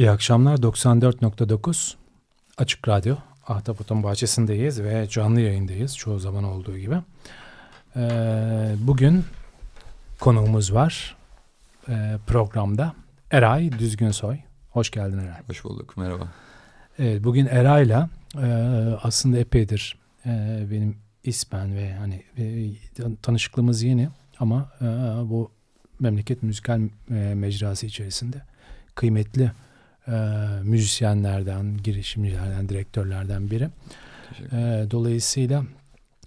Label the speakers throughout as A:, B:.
A: İyi akşamlar 94.9 Açık Radyo Ahtapot'un bahçesindeyiz ve canlı yayındayız çoğu zaman olduğu gibi. Ee, bugün konuğumuz var ee, programda Eray Düzgünsoy. Hoş geldin Eray.
B: Hoş bulduk merhaba.
A: Evet, bugün Eray'la e, aslında epeydir e, benim ismen ve hani e, tanışıklığımız yeni ama e, bu memleket müzikal e, mecrası içerisinde kıymetli müzisyenlerden, girişimcilerden, direktörlerden biri. E, dolayısıyla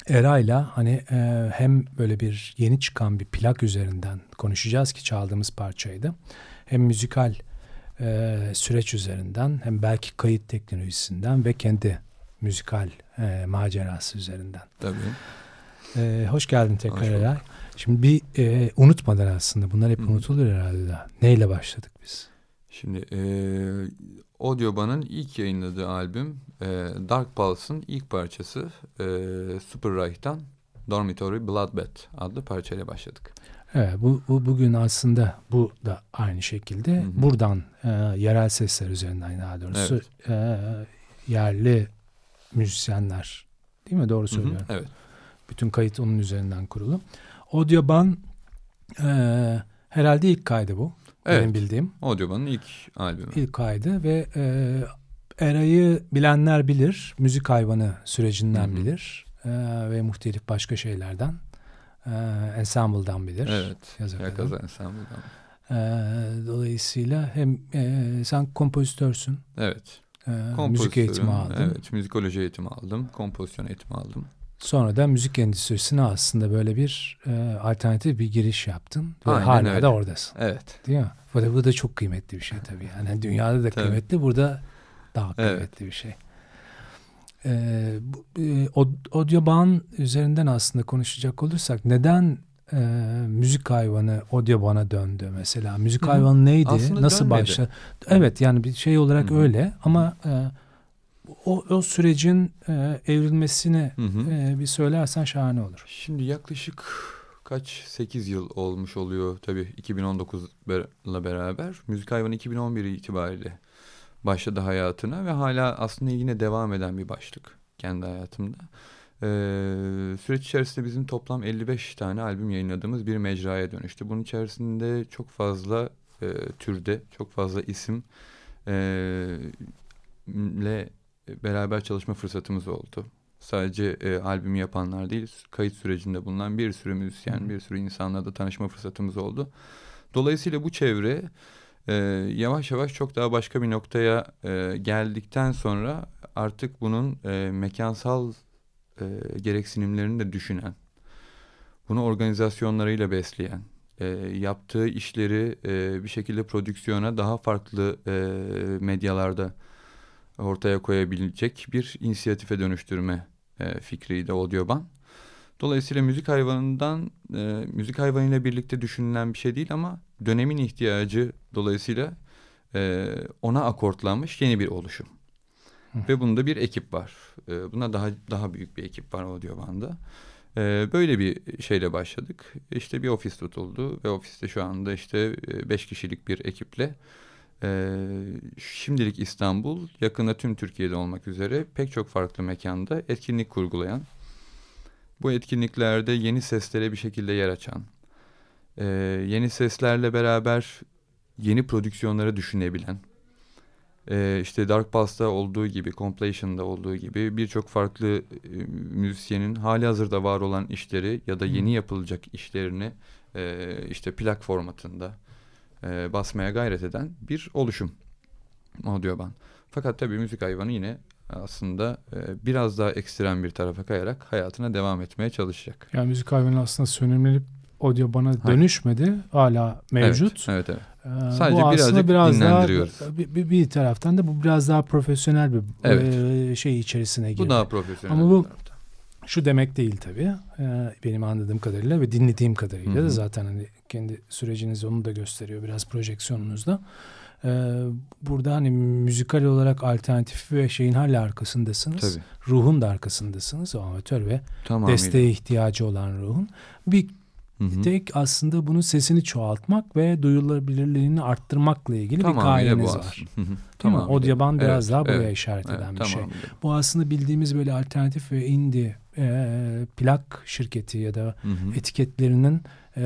A: Era'yla hani e, hem böyle bir yeni çıkan bir plak üzerinden konuşacağız ki çaldığımız parçaydı. Hem müzikal e, süreç üzerinden hem belki kayıt teknolojisinden ve kendi müzikal e, macerası üzerinden.
B: Tabii.
A: E, hoş geldin tekrar Eray. Şimdi bir e, unutmadan aslında bunlar hep Hı. unutulur herhalde. Neyle başladık biz?
B: Şimdi e, Audioban'ın ilk yayınladığı albüm e, Dark Pulse'ın ilk parçası e, Superreich'tan Dormitory Bloodbath adlı parçayla başladık.
A: Evet, bu, bu bugün aslında bu da aynı şekilde hı hı. buradan e, yerel sesler üzerinden daha doğrusu evet. e, yerli müzisyenler değil mi doğru söylüyorum?
B: Hı hı, evet.
A: Bütün kayıt onun üzerinden kurulu. Audioban e, herhalde ilk kaydı bu. Evet. Benim bildiğim.
B: Audioban'ın ilk albümü.
A: İlk kaydı ve e, Eray'ı bilenler bilir. Müzik hayvanı sürecinden Hı-hı. bilir. E, ve muhtelif başka şeylerden. E, ensemble'dan bilir.
B: Evet. Yakaza Ensemble'dan.
A: E, dolayısıyla hem e, sen kompozitörsün.
B: Evet.
A: E, müzik eğitimi aldın.
B: Evet. Müzikoloji eğitimi aldım. Kompozisyon eğitimi aldım.
A: Sonra da müzik endüstrisine aslında böyle bir e, alternatif bir giriş yaptın. Ve Aynen hala öyle. da oradasın.
B: Evet.
A: Değil mi? Bu da, bu da çok kıymetli bir şey tabii. Yani dünyada da tabii. kıymetli, burada daha kıymetli evet. bir şey. Ee, e, Audioban üzerinden aslında konuşacak olursak neden e, müzik hayvanı Audioban'a döndü mesela? Müzik Hı-hı. hayvanı neydi? Aslında Nasıl başladı? Evet yani bir şey olarak Hı-hı. öyle ama e, o, o sürecin e, evrilmesini hı hı. E, bir söylersen şahane olur.
B: Şimdi yaklaşık kaç 8 yıl olmuş oluyor tabii 2019'la beraber. Müzik Hayvanı 2011 itibariyle başladı hayatına ve hala aslında yine devam eden bir başlık kendi hayatımda. Ee, süreç içerisinde bizim toplam 55 tane albüm yayınladığımız bir mecraya dönüştü. Bunun içerisinde çok fazla e, türde, çok fazla isim e, le beraber çalışma fırsatımız oldu. Sadece e, albümü yapanlar değil, kayıt sürecinde bulunan bir sürü müzisyen, bir sürü insanla da tanışma fırsatımız oldu. Dolayısıyla bu çevre e, yavaş yavaş çok daha başka bir noktaya e, geldikten sonra artık bunun e, mekansal e, gereksinimlerini de düşünen, bunu organizasyonlarıyla besleyen, e, yaptığı işleri e, bir şekilde prodüksiyona daha farklı e, medyalarda ortaya koyabilecek bir inisiyatife dönüştürme e, fikriydi Audioban. Dolayısıyla müzik hayvanından e, müzik hayvanıyla birlikte düşünülen bir şey değil ama dönemin ihtiyacı dolayısıyla e, ona akortlanmış yeni bir oluşum. Hı. Ve bunda bir ekip var. E, buna daha daha büyük bir ekip var Audioban'da. E, böyle bir şeyle başladık. İşte bir ofis tutuldu ve ofiste şu anda işte e, beş kişilik bir ekiple ee, şimdilik İstanbul, yakında tüm Türkiye'de olmak üzere pek çok farklı mekanda etkinlik kurgulayan, bu etkinliklerde yeni seslere bir şekilde yer açan, e, yeni seslerle beraber yeni prodüksiyonları düşünebilen, e, işte Dark Pulse'da olduğu gibi, Completion'da olduğu gibi birçok farklı e, müzisyenin hali hazırda var olan işleri ya da yeni yapılacak işlerini e, işte plak formatında, e, basmaya gayret eden bir oluşum Audioban. Fakat tabii müzik hayvanı yine aslında e, biraz daha ekstrem bir tarafa kayarak hayatına devam etmeye çalışacak.
A: Yani müzik hayvanı aslında sönümlenip Audioban'a dönüşmedi. Hala mevcut.
B: Evet, evet. evet. Ee, Sadece birazcık biraz dinlendiriyoruz.
A: Daha, bir, bir taraftan da bu biraz daha profesyonel bir evet. e, şey içerisine girdi.
B: Bu daha profesyonel.
A: Ama bu şu demek değil tabii. Ee, benim anladığım kadarıyla ve dinlediğim kadarıyla Hı-hı. da zaten hani kendi süreciniz onu da gösteriyor biraz projeksiyonunuzda. Ee, burada hani müzikal olarak alternatif ve şeyin hala arkasındasınız. Tabii. Ruhun da arkasındasınız. O amatör ve Tamamıyla. desteğe ihtiyacı olan ruhun. Bir Hı-hı. tek aslında bunun sesini çoğaltmak ve duyulabilirliğini arttırmakla ilgili Tamamıyla bir gayeniz var. Tamam. O diyaban biraz evet, daha buraya evet, işaret eden evet, bir şey. Bu aslında bildiğimiz böyle alternatif ve indie e, plak şirketi ya da Hı-hı. etiketlerinin e,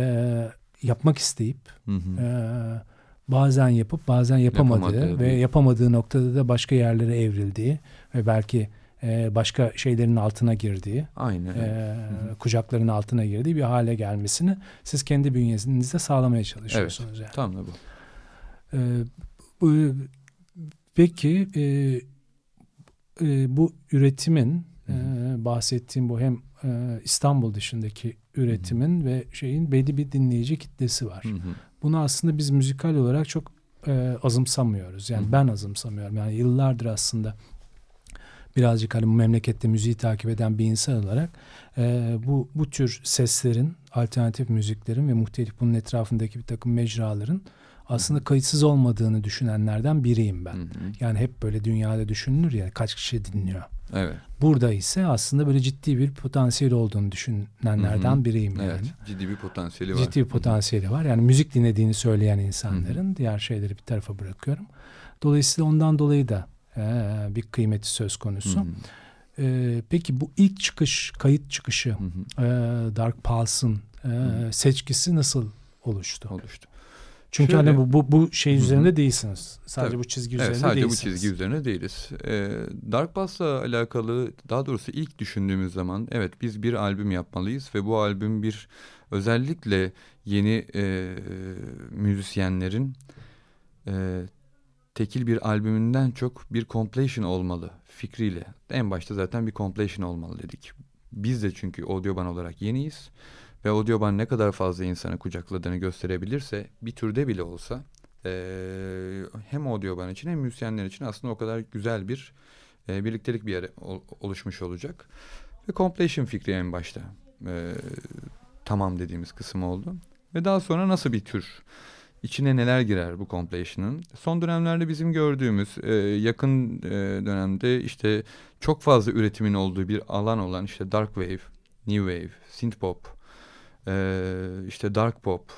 A: yapmak isteyip hı hı. E, bazen yapıp bazen yapamadığı Yapamadı, ve yapamadığı noktada da başka yerlere evrildiği ve belki e, başka şeylerin altına girdiği,
B: Aynen.
A: e, kucakların altına girdiği bir hale gelmesini siz kendi bünyenizde sağlamaya çalışıyorsunuz. Yani.
B: Tam da bu.
A: E, bu, peki e, e, bu üretimin e, bahsettiğim bu hem e, İstanbul dışındaki üretimin ve şeyin belli bir dinleyici kitlesi var.
B: Hı hı.
A: Bunu aslında biz müzikal olarak çok e, azımsamıyoruz. Yani
B: Hı.
A: ben azımsamıyorum. Yani yıllardır aslında birazcık hani bu memlekette müziği takip eden bir insan olarak e, bu bu tür seslerin, alternatif müziklerin ve muhtelif bunun etrafındaki bir takım mecraların aslında kayıtsız olmadığını düşünenlerden biriyim ben.
B: Hı hı.
A: Yani hep böyle dünyada düşünülür ya kaç kişi dinliyor.
B: Evet.
A: Burada ise aslında böyle ciddi bir potansiyel olduğunu düşünenlerden
B: Hı hı.
A: biriyim yani.
B: Evet. Ciddi bir potansiyeli var.
A: Ciddi bir potansiyeli var. Yani müzik dinlediğini söyleyen insanların diğer şeyleri bir tarafa bırakıyorum. Dolayısıyla ondan dolayı da e, bir kıymeti söz
B: Hı
A: konusu.
B: hı.
A: E, peki bu ilk çıkış, kayıt çıkışı
B: Hı hı.
A: e, Dark Pulse'ın e,
B: Hı.
A: seçkisi nasıl oluştu?
B: Oluştu.
A: Çünkü
B: Şöyle-
A: hani bu, bu, bu şey
B: Hı
A: üzerinde değilsiniz. Sadece
B: Tabii.
A: bu çizgi
B: Evet,
A: üzerinde
B: sadece
A: değilsiniz.
B: bu çizgi üzerine değiliz. Ee, Dark Bass'la alakalı daha doğrusu ilk düşündüğümüz zaman evet biz bir albüm yapmalıyız ve bu albüm bir özellikle yeni e, müzisyenlerin e, tekil bir albümünden çok bir compilation olmalı fikriyle. En başta zaten bir compilation olmalı dedik. Biz de çünkü Audioban olarak yeniyiz ve Audioban ne kadar fazla insanı kucakladığını gösterebilirse bir türde bile olsa ee, hem Audioban için hem müzisyenler için aslında o kadar güzel bir e, birliktelik bir yer ol- oluşmuş olacak. Ve compilation fikri en başta e, tamam dediğimiz kısım oldu. Ve daha sonra nasıl bir tür, içine neler girer bu compilation'ın? Son dönemlerde bizim gördüğümüz e, yakın e, dönemde işte çok fazla üretimin olduğu bir alan olan işte dark wave, new wave, synth pop, e, işte dark pop,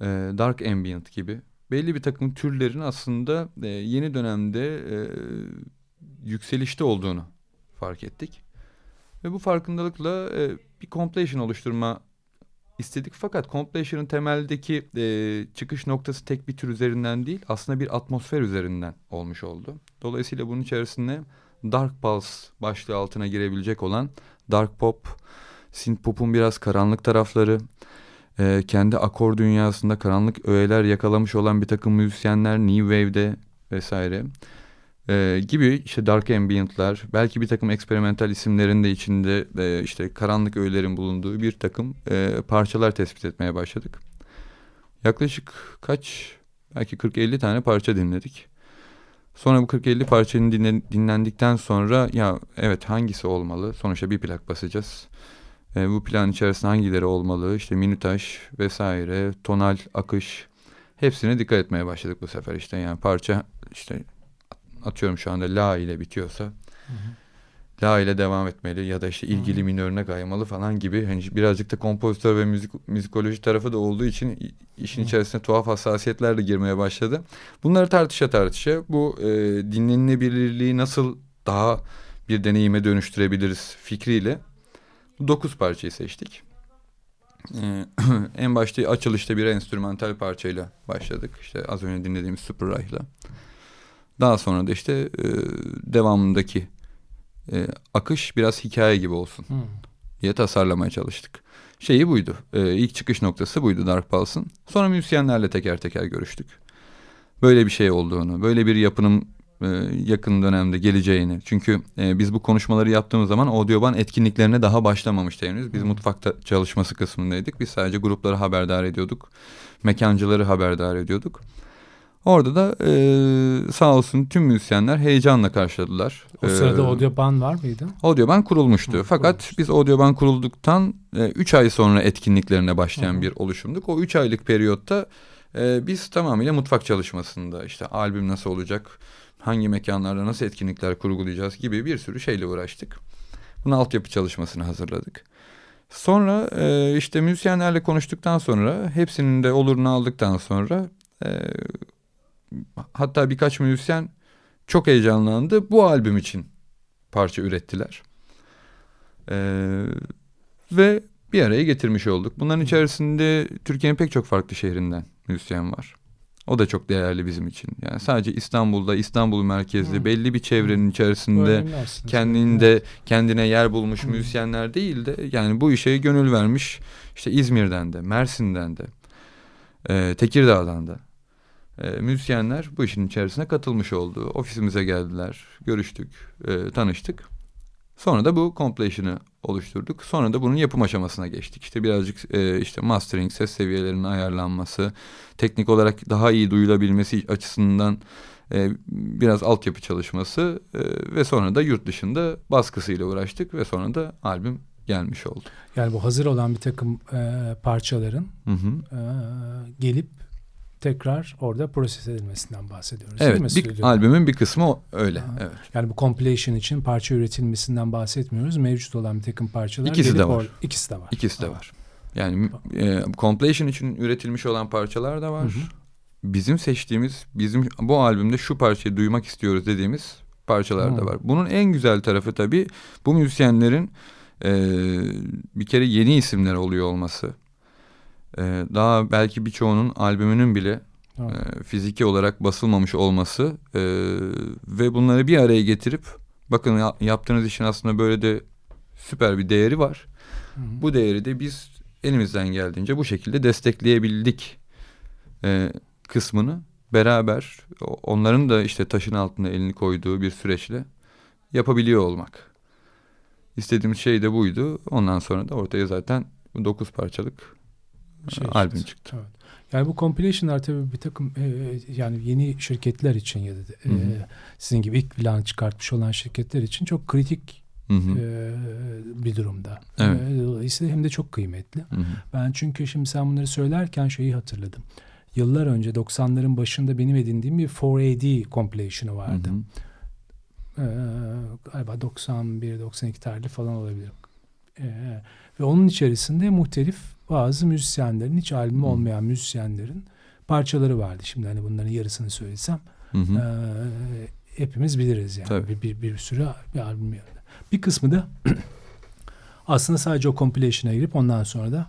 B: e, dark ambient gibi belli bir takım türlerin aslında e, yeni dönemde e, yükselişte olduğunu fark ettik. Ve bu farkındalıkla bir compilation oluşturma istedik. Fakat compilation'ın temeldeki çıkış noktası tek bir tür üzerinden değil aslında bir atmosfer üzerinden olmuş oldu. Dolayısıyla bunun içerisinde Dark Pulse başlığı altına girebilecek olan Dark Pop, Synth Pop'un biraz karanlık tarafları, e, kendi akor dünyasında karanlık öğeler yakalamış olan bir takım müzisyenler New Wave'de vesaire e, gibi işte Dark Ambient'lar belki bir takım eksperimental isimlerin de içinde e, işte karanlık öğelerin bulunduğu bir takım e, parçalar tespit etmeye başladık. Yaklaşık kaç belki 40-50 tane parça dinledik. Sonra bu 40-50 parçanın dinle, dinlendikten sonra ya evet hangisi olmalı? Sonuçta bir plak basacağız. E, bu plan içerisinde hangileri olmalı? İşte minutaj vesaire, tonal akış. Hepsine dikkat etmeye başladık bu sefer işte. Yani parça işte atıyorum şu anda la ile bitiyorsa la ile devam etmeli ya da işte ilgili minörüne kaymalı falan gibi. Hani birazcık da kompozitör ve müzik müzikoloji tarafı da olduğu için işin içerisine tuhaf hassasiyetler de girmeye başladı. Bunları tartışa tartışa bu e, dinlenilebilirliği nasıl daha bir deneyime dönüştürebiliriz fikriyle 9 parçayı seçtik. Ee, en başta açılışta bir enstrümantal parçayla başladık. İşte az önce dinlediğimiz Super Ray'la. Daha sonra da işte e, devamındaki e, akış biraz hikaye gibi olsun
A: Hı.
B: diye tasarlamaya çalıştık. Şeyi buydu. E, ilk çıkış noktası buydu Dark Pulse'ın. Sonra müzisyenlerle teker teker görüştük. Böyle bir şey olduğunu, böyle bir yapının yakın dönemde geleceğini. Çünkü e, biz bu konuşmaları yaptığımız zaman Audioban etkinliklerine daha başlamamıştı henüz. Biz mutfakta çalışması kısmındaydık. Biz sadece grupları haberdar ediyorduk. Mekancıları haberdar ediyorduk. Orada da e, sağ olsun tüm müzisyenler heyecanla karşıladılar.
A: O sırada
B: E,
A: Audioban var mıydı?
B: Audioban kurulmuştu.
A: Hı,
B: Fakat
A: kurulmuştu.
B: biz Audioban kurulduktan 3 ay sonra etkinliklerine başlayan
A: hı.
B: bir oluşumduk. O 3 aylık periyotta e, biz tamamıyla mutfak çalışmasında işte albüm nasıl olacak, hangi mekanlarda nasıl etkinlikler kurgulayacağız gibi bir sürü şeyle uğraştık. Bunun altyapı çalışmasını hazırladık. Sonra e, işte müzisyenlerle konuştuktan sonra hepsinin de olurunu aldıktan sonra e, hatta birkaç müzisyen çok heyecanlandı. Bu albüm için parça ürettiler. Ee, ve bir araya getirmiş olduk. Bunların içerisinde Türkiye'nin pek çok farklı şehrinden müzisyen var. O da çok değerli bizim için. Yani sadece İstanbul'da, İstanbul merkezli Hı. belli bir çevrenin içerisinde kendinde kendine yer bulmuş Hı. müzisyenler değil de yani bu işe gönül vermiş işte İzmir'den de, Mersin'den de, e, Tekirdağ'dan da e, müzisyenler bu işin içerisine katılmış oldu. Ofisimize geldiler, görüştük, e, tanıştık. Sonra da bu completion'ı oluşturduk. Sonra da bunun yapım aşamasına geçtik. İşte birazcık e, işte mastering, ses seviyelerinin ayarlanması, teknik olarak daha iyi duyulabilmesi açısından e, biraz altyapı çalışması e, ve sonra da yurt dışında baskısıyla uğraştık ve sonra da albüm gelmiş oldu.
A: Yani bu hazır olan bir takım e, parçaların hı hı. E, gelip tekrar orada proses edilmesinden bahsediyoruz.
B: Evet, değil mi? bir albümün bir kısmı öyle. Ha. Evet.
A: Yani bu compilation için parça üretilmesinden bahsetmiyoruz. Mevcut olan bir takım parçalar.
B: İkisi de var. Or-
A: ikisi de var.
B: İkisi de var. Yani e, compilation için üretilmiş olan parçalar da var. Hı hı. Bizim seçtiğimiz, bizim bu albümde şu parçayı duymak istiyoruz dediğimiz parçalar hı. da var. Bunun en güzel tarafı tabii bu müzisyenlerin e, bir kere yeni isimler oluyor olması. Ee, daha belki birçoğunun albümünün bile e, fiziki olarak basılmamış olması e, ve bunları bir araya getirip bakın ya, yaptığınız işin aslında böyle de süper bir değeri var. Hı hı. Bu değeri de biz elimizden geldiğince bu şekilde destekleyebildik e, kısmını beraber onların da işte taşın altında elini koyduğu bir süreçle yapabiliyor olmak. İstediğimiz şey de buydu. Ondan sonra da ortaya zaten dokuz parçalık şey albüm çıktı. çıktı. Evet.
A: Yani bu compilation'lar tabii bir takım e, yani yeni şirketler için ya da e, sizin gibi ilk plan çıkartmış olan şirketler için çok kritik Hı hı. E, bir durumda. Evet. E, dolayısıyla hem de çok kıymetli. Hı hı. Ben çünkü şimdi sen bunları söylerken şeyi hatırladım. Yıllar önce 90'ların başında benim edindiğim bir 4AD compilation'ı vardı. Hı hı. E, galiba 91-92 tarihli falan olabilir. E, ve onun içerisinde muhtelif bazı müzisyenlerin hiç albüm olmayan müzisyenlerin parçaları vardı. Şimdi hani bunların yarısını söylesem hı hı. E, hepimiz biliriz yani. Tabii. Bir, bir, bir sürü bir albüm yani. Bir kısmı da aslında sadece o compilation'a girip ondan sonra da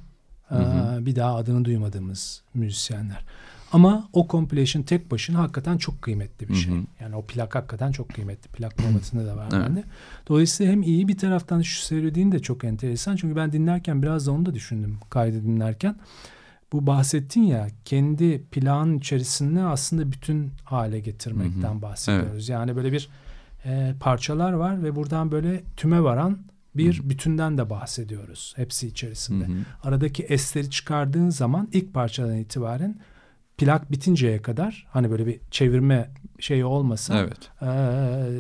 A: hı hı. E, bir daha adını duymadığımız müzisyenler. Ama o compilation tek başına hakikaten çok kıymetli bir şey. Hı hı. Yani o plak hakikaten çok kıymetli. Plak formatında da var evet. bende. Dolayısıyla hem iyi bir taraftan şu söylediğin de çok enteresan. Çünkü ben dinlerken biraz da onu da düşündüm kaydı dinlerken. Bu bahsettin ya kendi plan içerisinde aslında bütün hale getirmekten hı hı. bahsediyoruz. Evet. Yani böyle bir e, parçalar var ve buradan böyle tüme varan bir hı. bütünden de bahsediyoruz hepsi içerisinde. Hı hı. Aradaki esleri çıkardığın zaman ilk parçadan itibaren plak bitinceye kadar hani böyle bir çevirme şeyi olmasa evet. e,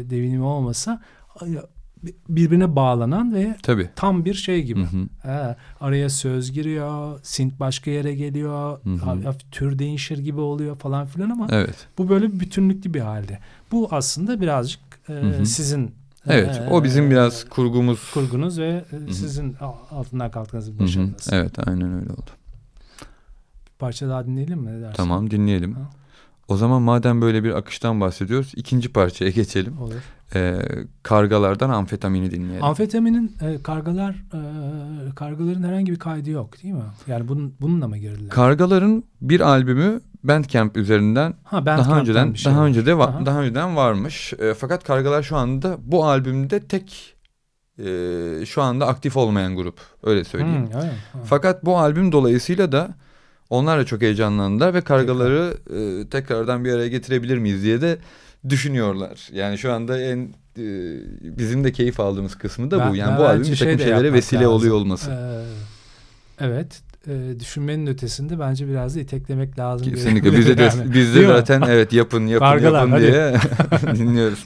A: devinimi olmasa birbirine bağlanan ve Tabii. tam bir şey gibi. Hı hı. E, araya söz giriyor, sint başka yere geliyor, hı hı. Hafif tür değişir gibi oluyor falan filan ama evet. bu böyle bir bütünlüklü bir halde. Bu aslında birazcık e, hı hı. sizin
B: Evet, ee, o bizim biraz kurgumuz.
A: Kurgunuz ve Hı-hı. sizin altından kalktığınız bir başarınız.
B: Evet, aynen öyle oldu
A: parça daha dinleyelim mi? Ne dersin?
B: Tamam dinleyelim. Ha? O zaman madem böyle bir akıştan bahsediyoruz ikinci parçaya geçelim. Olur. Ee, kargalardan amfetamini dinleyelim.
A: Amfetaminin e, kargalar e, kargaların herhangi bir kaydı yok değil mi? Yani bunun bununla mı girdiler?
B: Kargaların bir albümü Bandcamp üzerinden ha, Bandcamp daha önceden şey daha var. önce de va- daha önceden varmış. E, fakat Kargalar şu anda bu albümde tek e, şu anda aktif olmayan grup öyle söyleyeyim. Hmm, evet, evet. Fakat bu albüm dolayısıyla da onlar da çok heyecanlandılar ve kargaları Tekrar. e, tekrardan bir araya getirebilir miyiz diye de düşünüyorlar. Yani şu anda en e, bizim de keyif aldığımız kısmı da ben, bu. Yani bu albüm bir takım şey şeylere vesile lazım. oluyor olması. Ee,
A: evet. E, düşünmenin ötesinde bence biraz da iteklemek lazım.
B: Kesinlikle. Biz de, yani. biz de zaten evet yapın yapın Kargalar, yapın diye dinliyoruz.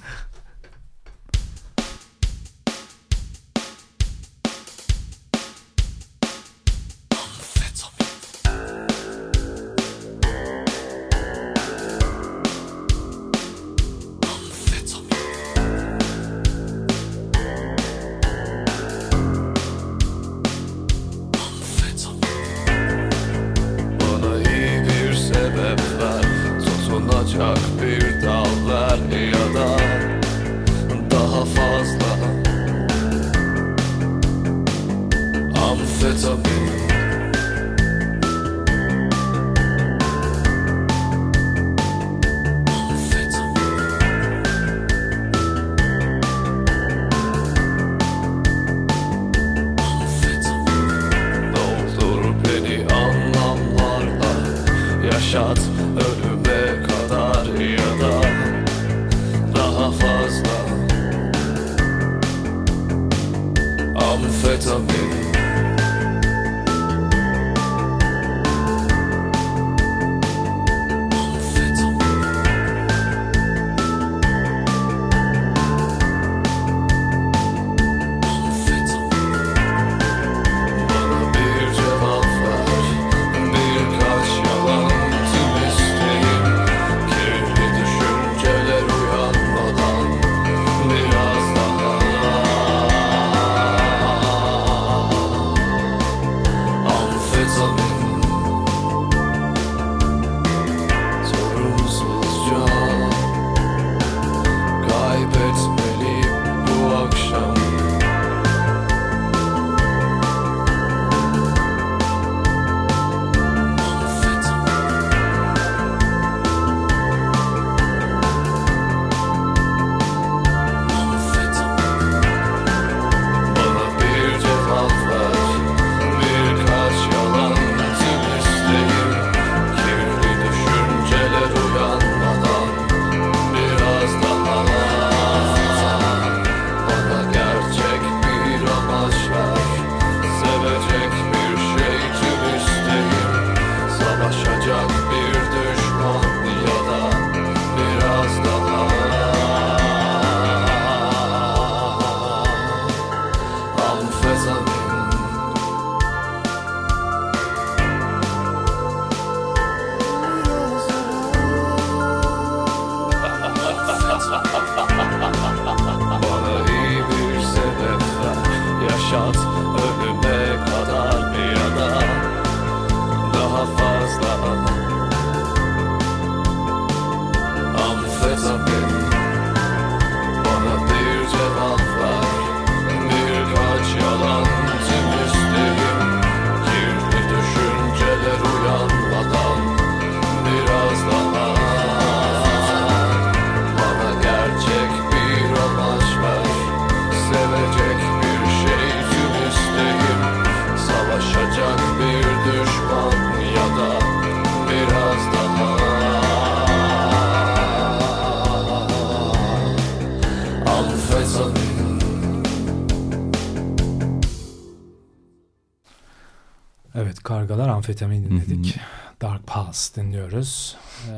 A: Evet Kargalar Amfetamin dinledik. Dark Pulse dinliyoruz. Ee,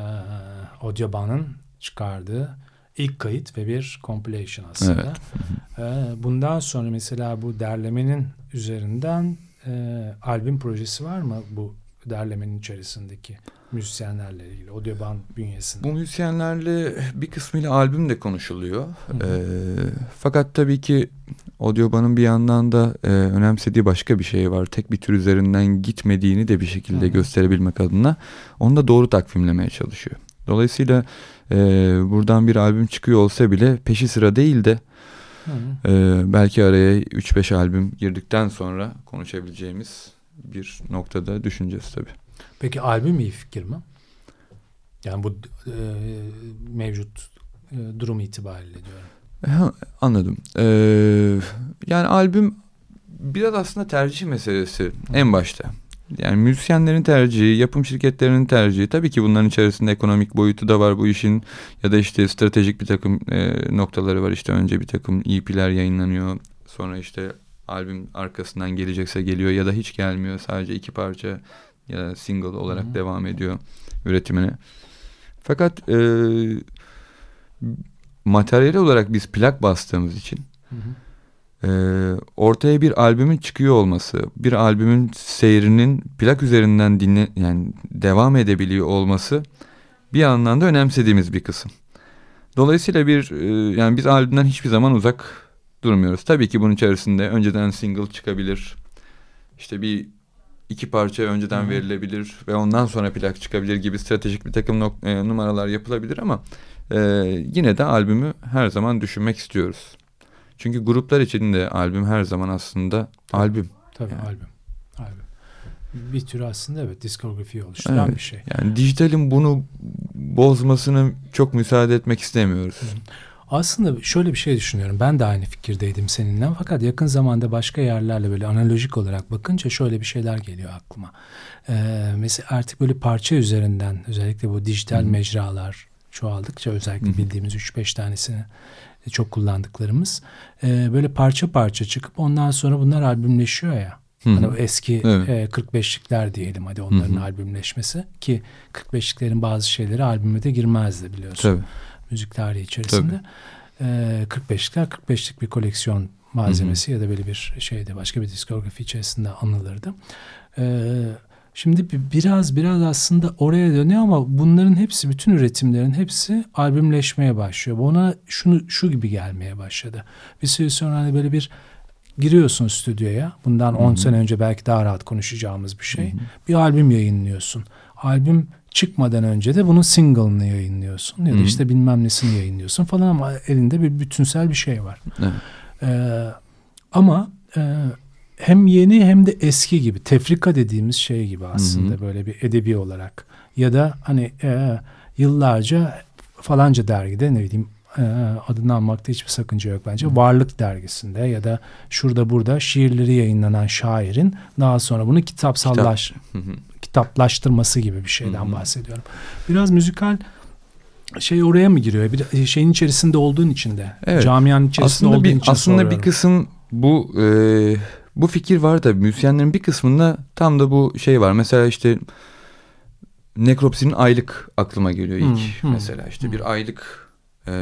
A: Odyaba'nın çıkardığı ilk kayıt ve bir compilation aslında. Ee, bundan sonra mesela bu derlemenin üzerinden e, albüm projesi var mı bu derlemenin içerisindeki müzisyenlerle ilgili Odyaban bünyesinde?
B: Bu müzisyenlerle bir kısmıyla albüm de konuşuluyor.
A: Hı hı.
B: Ee, fakat tabii ki Odyoba'nın bir yandan da e, önemsediği başka bir şey var. Tek bir tür üzerinden gitmediğini de bir şekilde
A: Hı hı.
B: gösterebilmek adına onu da doğru takvimlemeye çalışıyor. Dolayısıyla e, buradan bir albüm çıkıyor olsa bile peşi sıra değil de
A: Hı hı.
B: e, belki araya 3-5 albüm girdikten sonra konuşabileceğimiz bir noktada düşüneceğiz tabii.
A: Peki albüm iyi fikir mi? Yani bu e, mevcut e, durum itibariyle diyorum.
B: Ha, anladım. Ee, yani albüm biraz aslında tercih meselesi en başta. Yani müzisyenlerin tercihi, yapım şirketlerinin tercihi. Tabii ki bunların içerisinde ekonomik boyutu da var bu işin. Ya da işte stratejik bir takım e, noktaları var. İşte önce bir takım EP'ler yayınlanıyor. Sonra işte albüm arkasından gelecekse geliyor ya da hiç gelmiyor. Sadece iki parça ya da single olarak
A: Hı hı.
B: devam ediyor üretimine. Fakat e, materyal olarak biz plak bastığımız için e, ortaya bir albümün çıkıyor olması, bir albümün seyrinin plak üzerinden dinle yani devam edebiliyor olması bir yandan da önemsediğimiz bir kısım. Dolayısıyla bir e, yani biz albümden hiçbir zaman uzak durmuyoruz. Tabii ki bunun içerisinde önceden single çıkabilir. İşte bir iki parça önceden
A: Hı hı.
B: verilebilir ve ondan sonra plak çıkabilir gibi stratejik bir takım nok- e, numaralar yapılabilir ama e, yine de albümü her zaman düşünmek istiyoruz. Çünkü gruplar için de albüm her zaman aslında albüm.
A: Tabii
B: Yani.
A: albüm. Albüm. Bir tür aslında evet diskografiyi oluşturan
B: Evet.
A: bir şey.
B: Yani dijitalin bunu bozmasını çok müsaade etmek istemiyoruz.
A: Aslında şöyle bir şey düşünüyorum. Ben de aynı fikirdeydim seninle. Fakat yakın zamanda başka yerlerle böyle analojik olarak bakınca şöyle bir şeyler geliyor aklıma. Ee, mesela artık böyle parça üzerinden özellikle bu dijital Hı-hı. mecralar çoğaldıkça özellikle Hı-hı. bildiğimiz 3-5 tanesini çok kullandıklarımız e, böyle parça parça çıkıp ondan sonra bunlar albümleşiyor ya. Hı-hı. Hani eski evet. e, 45'likler diyelim hadi onların Hı-hı. albümleşmesi ki 45'liklerin bazı şeyleri albüme de girmezdi biliyorsun. Tabii. Müzik tarihi içerisinde. E, 45'likler 45'lik bir koleksiyon malzemesi Hı-hı. ya da böyle bir şeyde başka bir diskografi içerisinde anılırdı. E, şimdi biraz biraz aslında oraya dönüyor ama bunların hepsi bütün üretimlerin hepsi albümleşmeye başlıyor. Buna şunu şu gibi gelmeye başladı. Bir süre sonra hani böyle bir giriyorsun stüdyoya. Bundan 10 sene önce belki daha rahat konuşacağımız bir şey. Hı-hı. Bir albüm yayınlıyorsun. Albüm çıkmadan önce de bunun single'ını yayınlıyorsun. Ya da Hı-hı. işte bilmem nesini yayınlıyorsun falan ama elinde bir bütünsel bir şey var. Evet. Ee, ama e, hem yeni hem de eski gibi tefrika dediğimiz şey gibi aslında Hı-hı. böyle bir edebi olarak. Ya da hani e, yıllarca falanca dergide ne bileyim e, adını almakta hiçbir sakınca yok bence. Hı. Varlık dergisinde ya da şurada burada şiirleri yayınlanan şairin daha sonra bunu kitapsallaş Kitap. kitaplaştırması gibi bir şeyden Hı. bahsediyorum. Biraz müzikal şey oraya mı giriyor? Bir e, şeyin içerisinde olduğun için de. Evet. Camianın içerisinde aslında olduğun
B: bir,
A: için
B: Aslında soruyorum. bir kısım bu e, bu fikir var da müzisyenlerin bir kısmında tam da bu şey var. Mesela işte Nekropsi'nin aylık aklıma geliyor ilk. Hmm, mesela işte hmm. bir aylık e,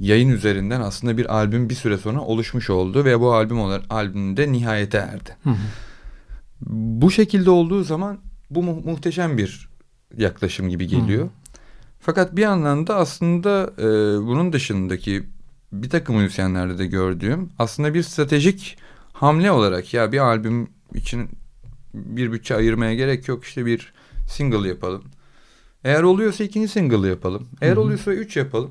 B: yayın üzerinden aslında bir albüm bir süre sonra oluşmuş oldu ve bu albüm olarak albümde nihayete erdi. Hı hı. Bu şekilde olduğu zaman bu mu muhteşem bir yaklaşım gibi geliyor. Hı. Fakat bir yandan da aslında e, bunun dışındaki bir takım müzisyenlerde de gördüğüm aslında bir stratejik hamle olarak ya bir albüm için bir bütçe ayırmaya gerek yok işte bir single yapalım. Eğer oluyorsa ikinci single yapalım. Eğer Hı-hı. oluyorsa üç yapalım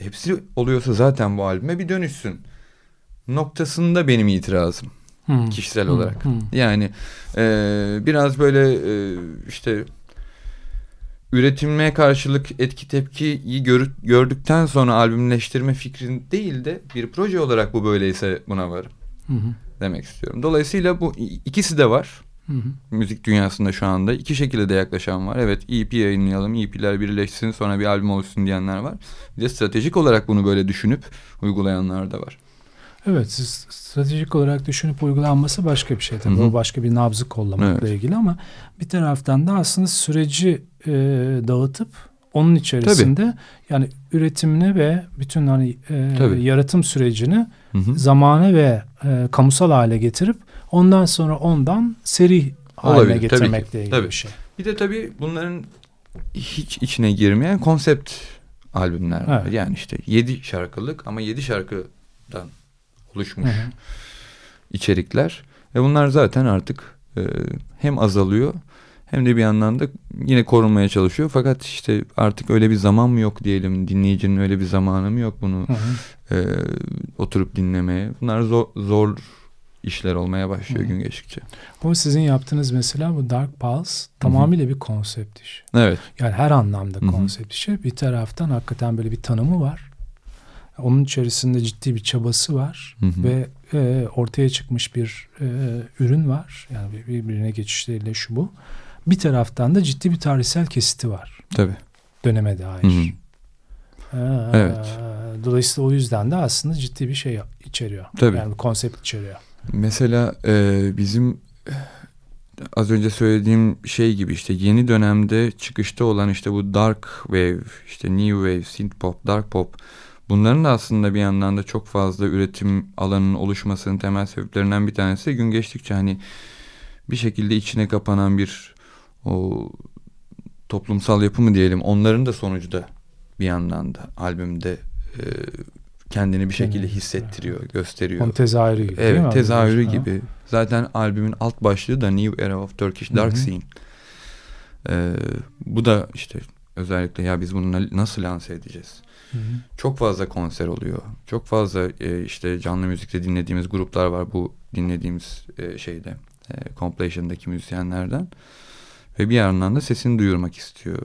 B: hepsi oluyorsa zaten bu albüme bir dönüşsün noktasında benim itirazım hmm. kişisel hmm. olarak. Hmm. Yani e, biraz böyle e, işte üretilmeye karşılık etki tepkiyi gör, gördükten sonra albümleştirme fikrin değil de bir proje olarak bu böyleyse buna varım. Hı Demek istiyorum. Dolayısıyla bu ikisi de var. Hı hı. Müzik dünyasında şu anda iki şekilde de yaklaşan var. Evet EP yayınlayalım, EP'ler birleşsin sonra bir albüm oluşsun diyenler var. Bir de stratejik olarak bunu böyle düşünüp uygulayanlar da var.
A: Evet stratejik olarak düşünüp uygulanması başka bir şey tabii. Hı hı. O başka bir nabzı kollamakla evet. ilgili ama bir taraftan da aslında süreci e, dağıtıp onun içerisinde tabii. yani üretimini ve bütün hani e, yaratım sürecini hı hı. zamana ve e, kamusal hale getirip Ondan sonra ondan seri haline Olabilir, getirmekle ilgili tabii. bir şey.
B: Bir de tabii bunların hiç içine girmeyen konsept albümler var. Evet. Yani işte yedi şarkılık ama yedi şarkıdan oluşmuş hı hı. içerikler. Ve bunlar zaten artık e, hem azalıyor hem de bir yandan da yine korunmaya çalışıyor. Fakat işte artık öyle bir zaman mı yok diyelim. Dinleyicinin öyle bir zamanı mı yok bunu hı hı. E, oturup dinlemeye. Bunlar zor, zor işler olmaya başlıyor Hı. gün geçtikçe.
A: Ama sizin yaptığınız mesela bu Dark Pulse tamamıyla Hı-hı. bir konsept iş.
B: Evet.
A: Yani her anlamda Hı-hı. konsept işi. Bir taraftan hakikaten böyle bir tanımı var. Onun içerisinde ciddi bir çabası var Hı-hı. ve e, ortaya çıkmış bir e, ürün var. Yani birbirine geçişleriyle şu bu. Bir taraftan da ciddi bir tarihsel kesiti var.
B: Tabii.
A: Döneme dair. Hı-hı. Ee, evet. Dolayısıyla o yüzden de aslında ciddi bir şey içeriyor. Tabii. Yani konsept içeriyor.
B: Mesela e, bizim az önce söylediğim şey gibi işte yeni dönemde çıkışta olan işte bu dark wave, işte new wave, synth pop, dark pop bunların da aslında bir yandan da çok fazla üretim alanının oluşmasının temel sebeplerinden bir tanesi gün geçtikçe hani bir şekilde içine kapanan bir o toplumsal yapı mı diyelim onların da sonucu da bir yandan da albümde e, kendini bir şekilde hissettiriyor, gösteriyor.
A: Onun tezahürü gibi
B: Evet, değil tezahürü gibi. Ha? Zaten albümün alt başlığı da New Era of Turkish Dark. Scene. Ee, bu da işte özellikle ya biz bunu nasıl lanse edeceğiz? Hı-hı. Çok fazla konser oluyor. Çok fazla e, işte canlı müzikte dinlediğimiz gruplar var bu dinlediğimiz e, şeyde. E, compilation'daki müzisyenlerden. Ve bir yandan da sesini duyurmak istiyor.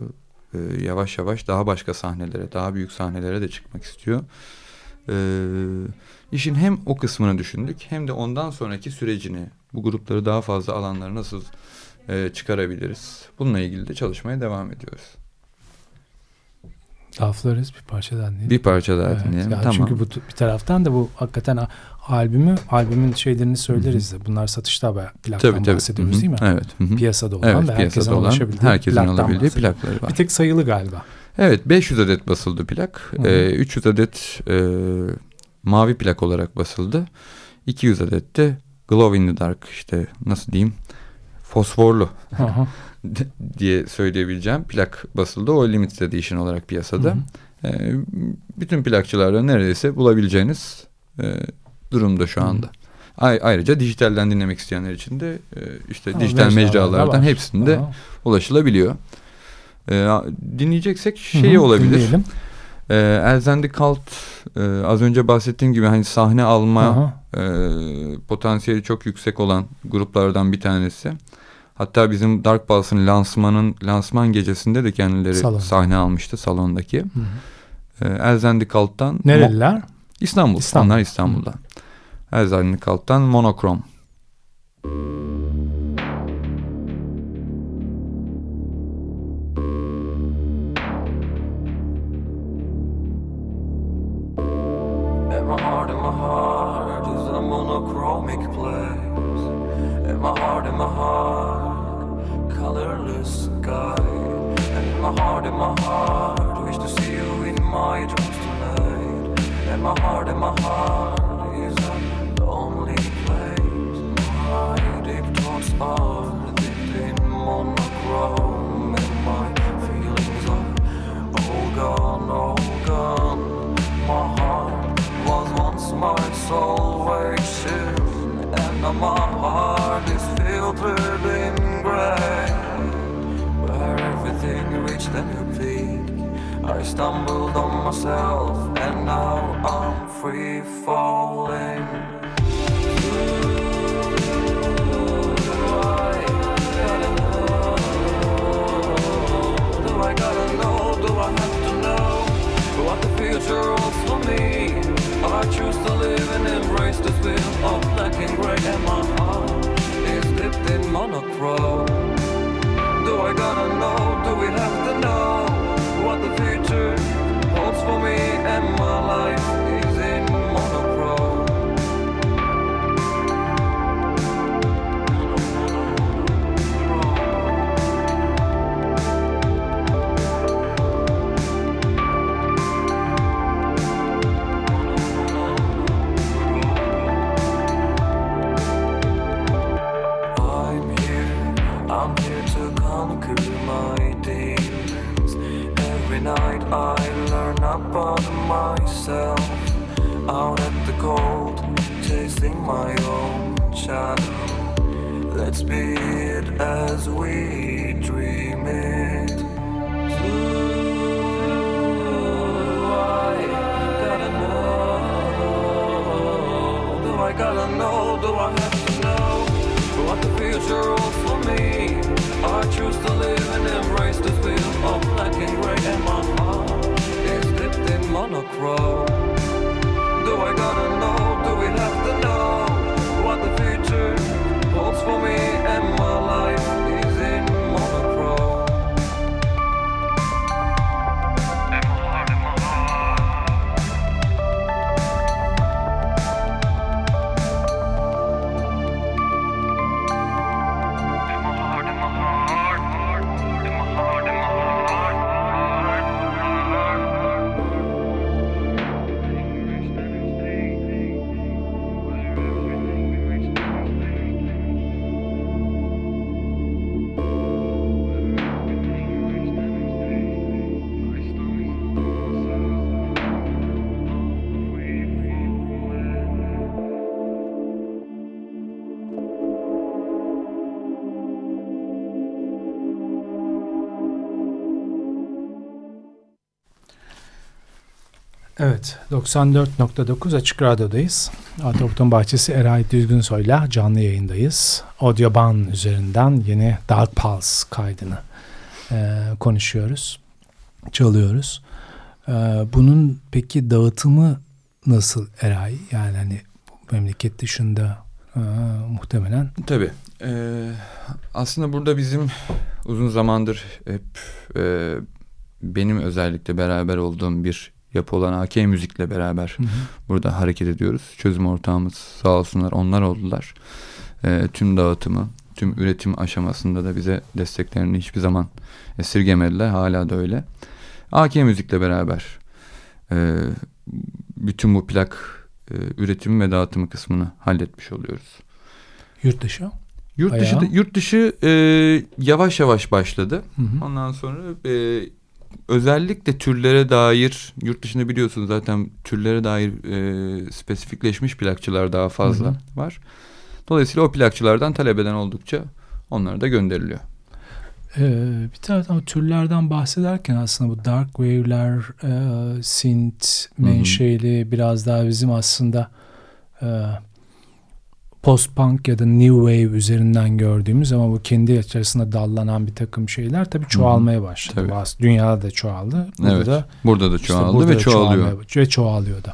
B: E, yavaş yavaş daha başka sahnelere, daha büyük sahnelere de çıkmak istiyor. E, işin hem o kısmını düşündük hem de ondan sonraki sürecini bu grupları daha fazla alanlara nasıl e, çıkarabiliriz? Bununla ilgili de çalışmaya devam ediyoruz.
A: Laflarız bir parça daha dinleyelim.
B: Bir parça daha
A: Evet,
B: dinleyelim.
A: yani
B: tamam.
A: Çünkü bu bir taraftan da bu hakikaten albümü, albümün şeylerini söyleriz de. Bunlar satışta bayağı plaktan
B: tabii, tabii.
A: bahsediyoruz
B: Hı hı.
A: değil mi?
B: Evet. hı hı.
A: Piyasada olan
B: Evet,
A: ve herkesin
B: olan,
A: ulaşabildiği
B: herkesin
A: plaktan
B: alabildiği plakları var.
A: Bir tek sayılı galiba.
B: Evet 500 adet basıldı plak.
A: Hı hı.
B: Ee, 300 adet e, mavi plak olarak basıldı. 200 adet de glow in the dark işte nasıl diyeyim fosforlu
A: Hı hı.
B: diye söyleyebileceğim plak basıldı. O limited edition olarak piyasada.
A: Hı hı.
B: Ee, bütün plakçılarda neredeyse bulabileceğiniz e, durumda şu
A: Hı hı.
B: anda. Ay- ayrıca dijitalden dinlemek isteyenler için de e, işte
A: Ha,
B: dijital
A: mecralarda
B: mecralardan hepsinde ulaşılabiliyor. Ee, dinleyeceksek
A: Hı
B: şeyi
A: hı,
B: olabilir.
A: dinleyelim.
B: Ee, Elzendi Kalt e, az önce bahsettiğim gibi hani sahne alma e, potansiyeli çok yüksek olan gruplardan bir tanesi. Hatta bizim Dark Pulse'ın lansmanın lansman gecesinde de kendileri
A: Salon.
B: sahne almıştı salondaki.
A: Hı hı.
B: Ee, Elzendi Kalt'tan
A: Nereliler?
B: İstanbul.
A: İstanbul.
B: Onlar İstanbul'da. Elzendi Kalt'tan Monokrom.
C: And wrong. Myself, and now I'm free falling.
A: Evet 94.9 Açık Radyo'dayız. Atopton Bahçesi Eray Düzgünsoy'la canlı yayındayız. Audioban üzerinden yeni Dark Pulse kaydını e, konuşuyoruz. Çalıyoruz. E, bunun peki dağıtımı nasıl Eray? Yani hani memleket dışında e, muhtemelen.
B: Tabii. Ee, aslında burada bizim uzun zamandır hep e, benim özellikle beraber olduğum bir yapı olan AK Müzik'le beraber
A: Hı hı.
B: burada hareket ediyoruz. Çözüm ortağımız sağ olsunlar onlar oldular. Ee, tüm dağıtımı, tüm üretim aşamasında da bize desteklerini hiçbir zaman esirgemediler. Hala da öyle. AK Müzik'le beraber e, bütün bu plak e, üretimi ve dağıtımı kısmını halletmiş oluyoruz.
A: Yurt dışı.
B: Yurt dışı,
A: Ayağı.
B: yurt dışı e, yavaş yavaş başladı.
A: Hı hı.
B: Ondan sonra e, özellikle türlere dair yurt dışında biliyorsunuz zaten türlere dair e, spesifikleşmiş plakçılar daha fazla
A: Hı hı.
B: var. Dolayısıyla o plakçılardan talep eden oldukça onlar da gönderiliyor.
A: Ee, bir taraftan türlerden bahsederken aslında bu dark wave'ler, e, synth menşeli biraz daha bizim aslında e, post punk ya da new wave üzerinden gördüğümüz ama bu kendi içerisinde dallanan bir takım şeyler tabii çoğalmaya başladı.
B: Tabii.
A: Bazı- Dünyada da çoğaldı. Burada
B: evet.
A: da
B: burada da
A: işte
B: çoğaldı
A: burada
B: ve
A: da
B: çoğalıyor.
A: Ve çoğalıyor da.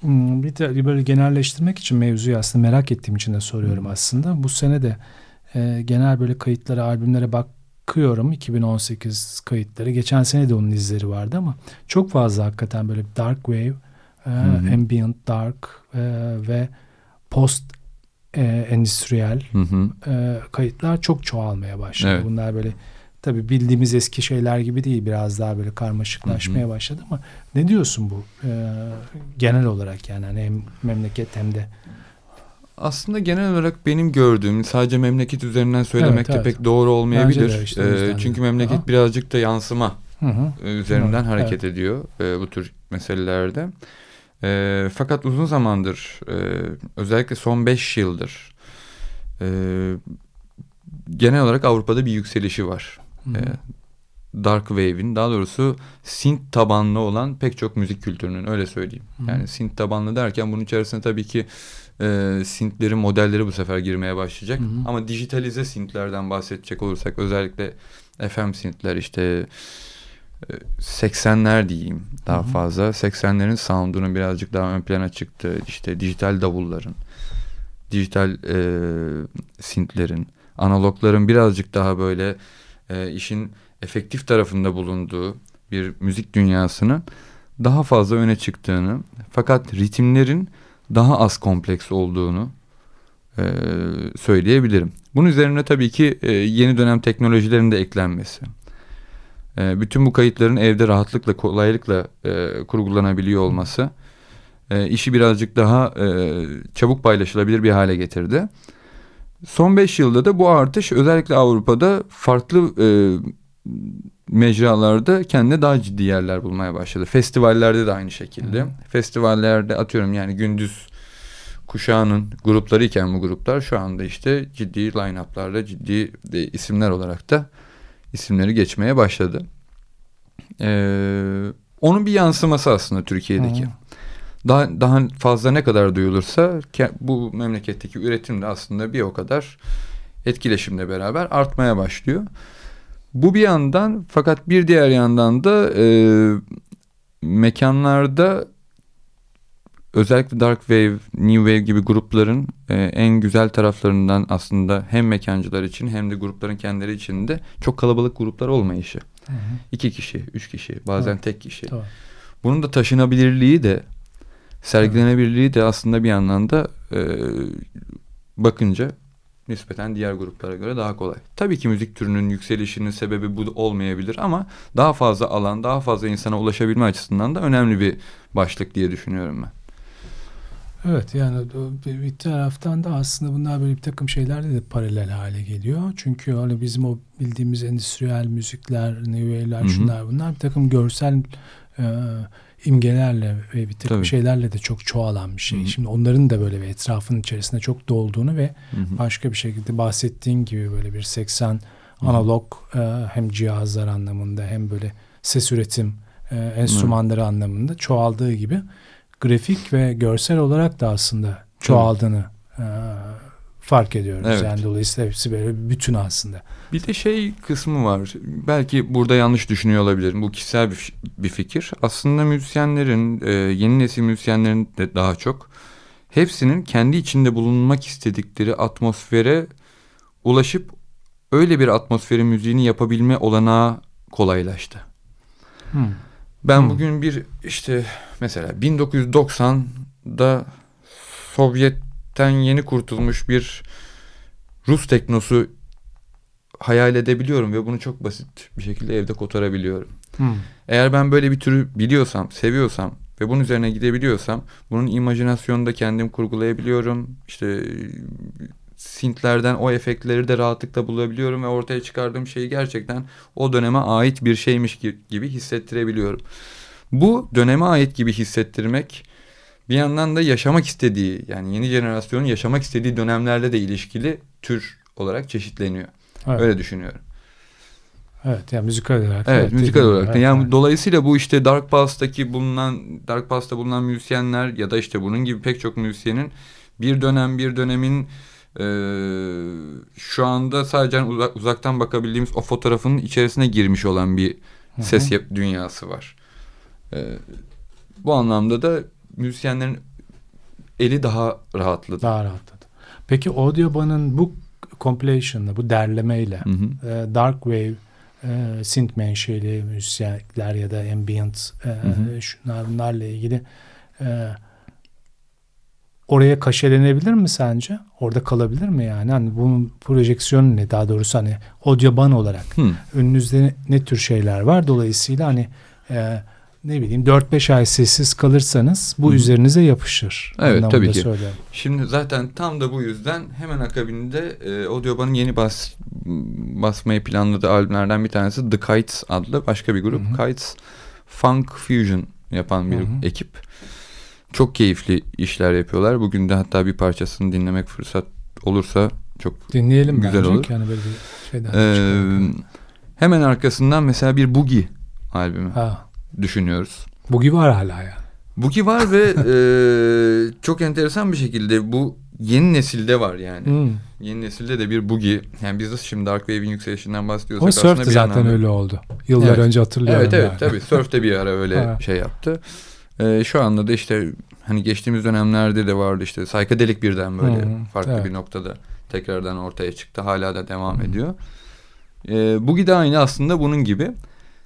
A: Hmm, Bir de böyle genelleştirmek için mevzuyu aslında merak ettiğim için de soruyorum aslında. Bu sene de e, genel böyle kayıtlara, albümlere bakıyorum. 2018 kayıtları. Geçen sene de onun izleri vardı ama çok fazla hakikaten böyle dark wave, e, ambient dark e, ve post e, endüstriyel
B: Hı hı.
A: e, kayıtlar çok çoğalmaya başladı.
B: Evet.
A: Bunlar böyle tabii bildiğimiz eski şeyler gibi değil. Biraz daha böyle karmaşıklaşmaya başladı ama ne diyorsun bu e, genel olarak yani hani hem memleket hem de
B: Aslında genel olarak benim gördüğüm sadece memleket üzerinden söylemek
A: Evet,
B: de
A: evet.
B: pek doğru olmayabilir.
A: İşte
B: Ee, çünkü memleket
A: Aha.
B: birazcık da yansıma
A: hı hı.
B: e, üzerinden
A: Hı,
B: hareket ediyor e, bu tür meselelerde. E, fakat uzun zamandır e, özellikle son 5 yıldır e, genel olarak Avrupa'da bir yükselişi var.
A: Hı hı.
B: E, Dark Wave'in daha doğrusu synth tabanlı olan pek çok müzik kültürünün öyle söyleyeyim.
A: Hı hı.
B: Yani synth tabanlı derken bunun içerisine tabii ki e, synthlerin modelleri bu sefer girmeye başlayacak.
A: Hı hı.
B: Ama dijitalize synthlerden bahsedecek olursak özellikle FM synthler işte 80'ler diyeyim daha
A: Hı hı.
B: fazla. 80'lerin sound'unun birazcık daha ön plana çıktığı işte dijital davulların, dijital e, synthlerin, analogların birazcık daha böyle e, işin efektif tarafında bulunduğu bir müzik dünyasının daha fazla öne çıktığını fakat ritimlerin daha az kompleks olduğunu e, söyleyebilirim. Bunun üzerine tabii ki e, yeni dönem teknolojilerin de eklenmesi. E, bütün bu kayıtların evde rahatlıkla, kolaylıkla e, kurgulanabiliyor olması e, işi birazcık daha e, çabuk paylaşılabilir bir hale getirdi. Son 5 yılda da bu artış özellikle Avrupa'da farklı e, mecralarda kendine daha ciddi yerler bulmaya başladı. Festivallerde de aynı şekilde.
A: Hı.
B: Festivallerde atıyorum yani gündüz kuşağının grupları iken bu gruplar şu anda işte ciddi line-up'larla ciddi de isimler olarak da isimleri geçmeye başladı. Ee, onun bir yansıması aslında Türkiye'deki.
A: Hı.
B: Daha, daha fazla ne kadar duyulursa bu memleketteki üretim de aslında bir o kadar etkileşimle beraber artmaya başlıyor. Bu bir yandan fakat bir diğer yandan da e, mekanlarda özellikle Dark Wave, New Wave gibi grupların e, en güzel taraflarından aslında hem mekancılar için hem de grupların kendileri için de çok kalabalık gruplar olmayışı.
A: Hı hı.
B: İki kişi, üç kişi, bazen
A: Evet.
B: tek kişi.
A: Tamam.
B: Bunun da taşınabilirliği de sergilenebilirliği de aslında bir yandan da e, bakınca nispeten diğer gruplara göre daha kolay. Tabii ki müzik türünün yükselişinin sebebi bu olmayabilir ama daha fazla alan, daha fazla insana ulaşabilme açısından da önemli bir başlık diye düşünüyorum ben.
A: Evet yani bir taraftan da aslında bunlar böyle bir takım şeylerle de paralel hale geliyor. Çünkü hani bizim o bildiğimiz endüstriyel müzikler, new wave'ler,
B: Hı hı.
A: şunlar bunlar bir takım görsel e, imgelerle ve bir takım
B: Tabii.
A: şeylerle de çok çoğalan bir şey.
B: Hı hı.
A: Şimdi onların da böyle bir etrafın içerisinde çok dolduğunu ve
B: Hı hı.
A: başka bir şekilde bahsettiğin gibi böyle bir 80
B: Hı hı.
A: analog e, hem cihazlar anlamında hem böyle ses üretim e, enstrümanları anlamında çoğaldığı gibi grafik ve görsel olarak da aslında çoğaldığını e, fark ediyoruz.
B: Evet.
A: Yani dolayısıyla hepsi böyle bütün aslında.
B: Bir de şey kısmı var. Belki burada yanlış düşünüyor olabilirim. Bu kişisel bir, bir fikir. Aslında müzisyenlerin, e, yeni nesil müzisyenlerin de daha çok hepsinin kendi içinde bulunmak istedikleri atmosfere ulaşıp öyle bir atmosferin müziğini yapabilme olanağı kolaylaştı.
A: Hmm.
B: Ben
A: Hmm.
B: bugün bir işte mesela 1990'da Sovyet'ten yeni kurtulmuş bir Rus teknosu hayal edebiliyorum ve bunu çok basit bir şekilde evde kotarabiliyorum.
A: Hmm.
B: Eğer ben böyle bir türü biliyorsam, seviyorsam ve bunun üzerine gidebiliyorsam bunun imajinasyonunda kendim kurgulayabiliyorum. İşte synthlerden o efektleri de rahatlıkla bulabiliyorum ve ortaya çıkardığım şeyi gerçekten o döneme ait bir şeymiş gi- gibi hissettirebiliyorum. Bu döneme ait gibi hissettirmek bir yandan da yaşamak istediği yani yeni jenerasyonun yaşamak istediği dönemlerle de ilişkili tür olarak çeşitleniyor.
A: Evet.
B: Öyle düşünüyorum.
A: evet yani müzikal olarak.
B: Evet, müzikal
A: dediğim
B: olarak.
A: gibi,
B: Yani
A: evet.
B: dolayısıyla bu işte Dark Pulse'daki bulunan Dark Pulse'da bulunan müzisyenler ya da işte bunun gibi pek çok müzisyenin bir dönem bir dönemin e, şu anda sadece hani uzak, uzaktan bakabildiğimiz o fotoğrafın içerisine girmiş olan bir
A: Hı hı.
B: ses yap- dünyası var. E, bu anlamda da müzisyenlerin eli daha rahatladı.
A: Daha rahatladı. Peki Audioban'ın bu compilation'la, bu derlemeyle
B: Hı hı.
A: e, Dark Wave, e, synth menşeli müzisyenler ya da ambient e,
B: hı.
A: şunlar bunlarla ilgili e, oraya kaşelenebilir mi sence? Orada kalabilir mi yani? Hani bunun projeksiyonu ne? Daha doğrusu hani Audioban olarak
B: Hı.
A: önünüzde ne, ne tür şeyler var? Dolayısıyla hani e, ne bileyim 4-5 ay sessiz kalırsanız bu
B: hı.
A: üzerinize yapışır.
B: Evet, tabii ki.
A: söylüyorum.
B: Şimdi zaten tam da bu yüzden hemen akabinde e, Audioban'ın yeni bas, basmayı planladığı albümlerden bir tanesi The Kites adlı başka bir grup.
A: Hı.
B: Kites Funk Fusion yapan bir
A: Hı hı.
B: ekip. Çok keyifli işler yapıyorlar. Bugün de hatta bir parçasını dinlemek fırsat olursa çok
A: Dinleyelim
B: Güzel
A: bence
B: olur.
A: ki hani böyle bir şeyden
B: Ee, hemen arkasından mesela bir Boogie albümü
A: Ha,
B: düşünüyoruz.
A: gibi var hala ya.
B: Boogie var ve e, çok enteresan bir şekilde bu yeni nesilde var yani.
A: Hmm.
B: Yeni nesilde de bir boogie. Yani biz de şimdi Dark Wave'in yükselişinden bahsediyorsak
A: surf
B: aslında
A: de
B: bir
A: zaten
B: anlamda-
A: öyle oldu. Yıllar
B: Evet.
A: önce hatırlıyorum.
B: Evet evet
A: yani.
B: tabii. Surf de bir ara öyle şey yaptı. Ee, şu anda da işte hani geçtiğimiz dönemlerde de vardı işte psychedelic birden böyle
A: hı,
B: farklı
A: evet.
B: bir noktada tekrardan ortaya çıktı. Hala da devam ediyor. Ee, boogie de aynı aslında bunun gibi.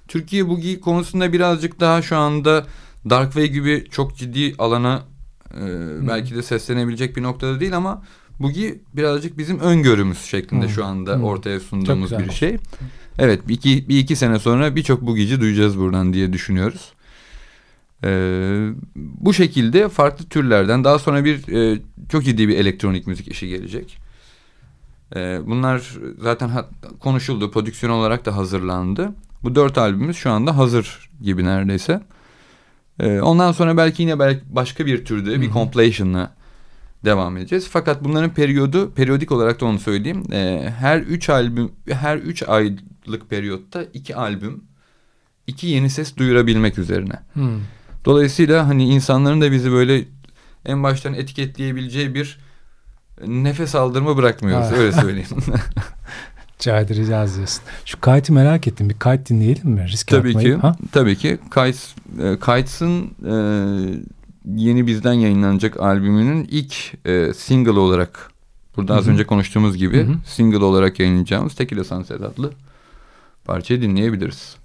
B: Türkiye boogie konusunda birazcık daha şu anda Dark Wave gibi çok ciddi alana e, belki de seslenebilecek bir noktada değil ama boogie birazcık bizim öngörümüz şeklinde
A: Hı.
B: şu anda
A: Hı.
B: ortaya sunduğumuz bir şey. Evet bir iki, bir iki sene sonra birçok bugici duyacağız buradan diye düşünüyoruz. Ee, bu şekilde farklı türlerden daha sonra bir e, çok ciddi bir elektronik müzik işi gelecek. Ee, bunlar zaten konuşuldu, prodüksiyon olarak da hazırlandı. Bu dört albümümüz şu anda hazır gibi neredeyse. Ee, ondan sonra belki yine belki başka bir türde bir
A: Hı
B: compilation'la devam edeceğiz. Fakat bunların periyodu, periyodik olarak da onu söyleyeyim. Ee, her üç albüm, her üç aylık periyotta iki albüm, iki yeni ses duyurabilmek üzerine.
A: Hmm.
B: Dolayısıyla hani insanların da bizi böyle en baştan etiketleyebileceği bir nefes aldırma bırakmıyoruz.
A: Ha.
B: Öyle söyleyeyim.
A: Caydıracağız diyorsun. Şu kayıtı merak ettim. Bir kayıt dinleyelim mi? Risk
B: tabii ki.
A: atmayıp, Ha?
B: Tabii ki. Kites, e, Kites'ın e, yeni bizden yayınlanacak albümünün ilk e, single olarak burada az
A: Hı hı.
B: önce konuştuğumuz gibi
A: Hı hı.
B: single olarak yayınlayacağımız Tequila Sunset adlı parçayı dinleyebiliriz.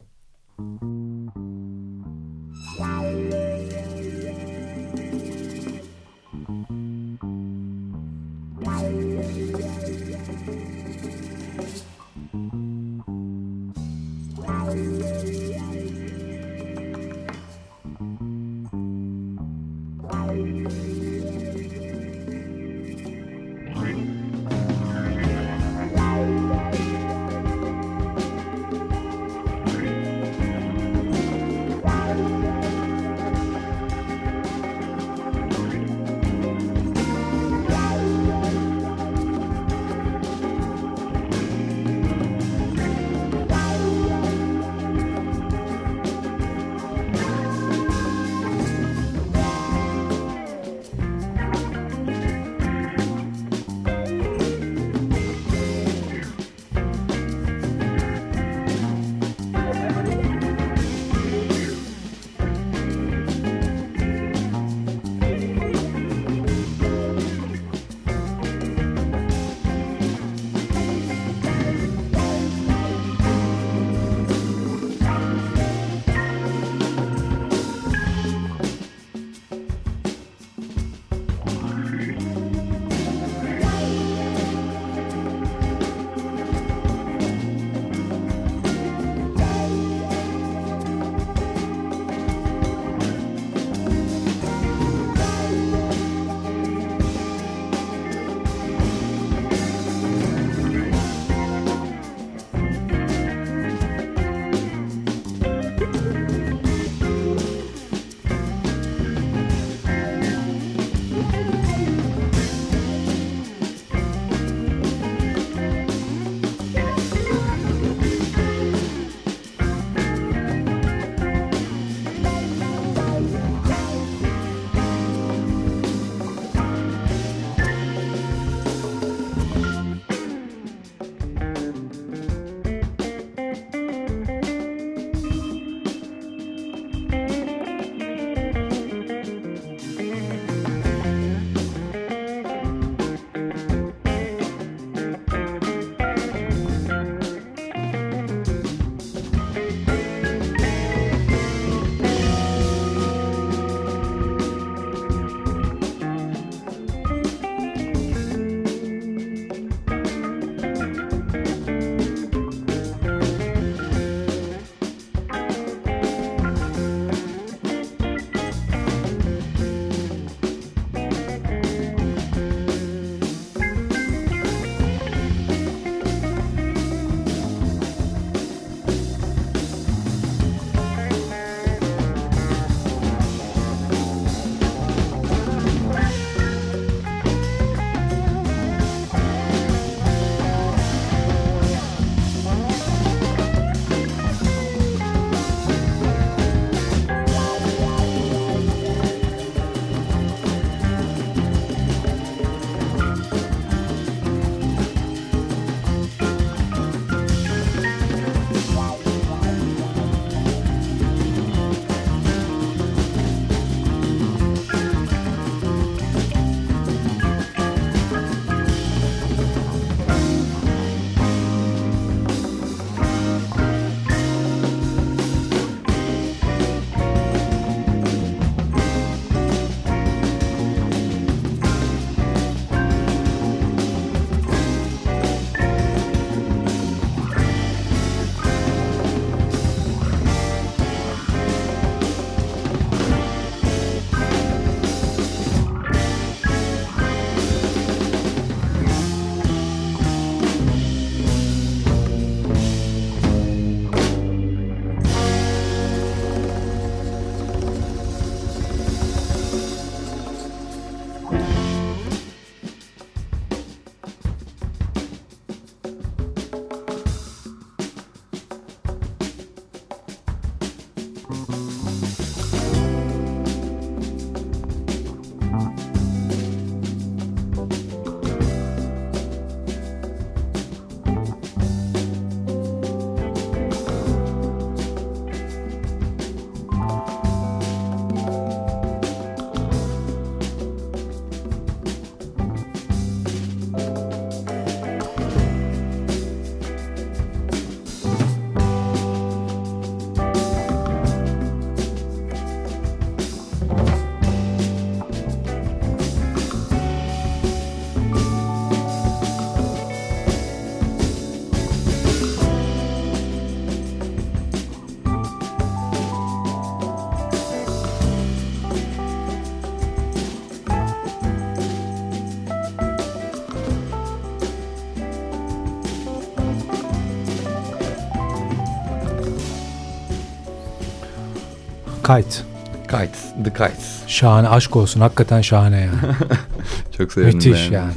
A: Kite.
B: Kites, The Kites.
A: Şahane aşk olsun. Hakikaten şahane yani.
B: Çok severim.
A: Müthiş yani.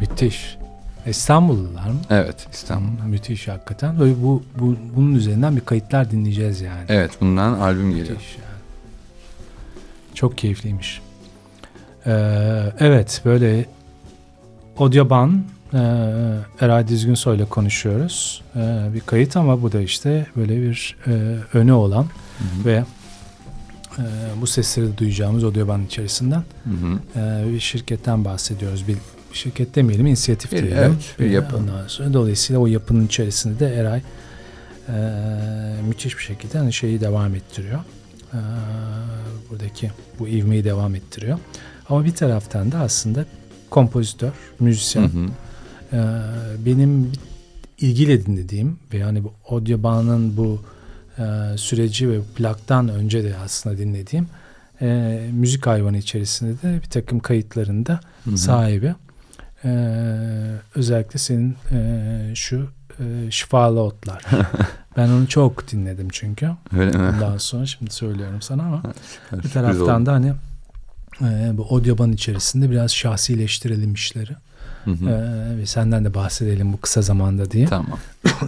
A: Müthiş. İstanbullular mı?
B: Evet İstanbul.
A: Müthiş hakikaten. Ve bu, bu bunun üzerinden bir kayıtlar dinleyeceğiz yani.
B: Evet bundan albüm geliyor.
A: Müthiş yani. Çok keyifliymiş. Ee, evet böyle Odyaban e, Eray Dizgünsoy'la konuşuyoruz. Ee, bir kayıt ama bu da işte böyle bir e, önü olan
B: Hı hı.
A: ve e, bu sesleri de duyacağımız Odyaban içerisinden
B: Hı hı.
A: e, bir şirketten bahsediyoruz. Bir, şirket demeyelim, inisiyatif
B: Bir-
A: diyelim.
B: evet, bir
A: E,
B: yapı.
A: Ondan sonra dolayısıyla o yapının içerisinde de Eray e, müthiş bir şekilde hani şeyi devam ettiriyor. E, buradaki bu ivmeyi devam ettiriyor. Ama bir taraftan da aslında kompozitör, müzisyen.
B: Hı hı.
A: e, benim ilgiyle dinlediğim ve yani bu Odyaba'nın bu e, süreci ve plaktan önce de aslında dinlediğim e, müzik hayvanı içerisinde de bir takım kayıtlarında
B: Hı hı.
A: sahibi. E, özellikle senin e, şu e, şifalı otlar. ben onu çok dinledim çünkü.
B: Öyle mi?
A: Ondan sonra şimdi söylüyorum sana ama bir taraftan
B: oldu.
A: da hani e, bu Odyaban içerisinde biraz şahsileştirelim işleri.
B: Hı hı.
A: E, ve senden de bahsedelim bu kısa zamanda diye.
B: Tamam.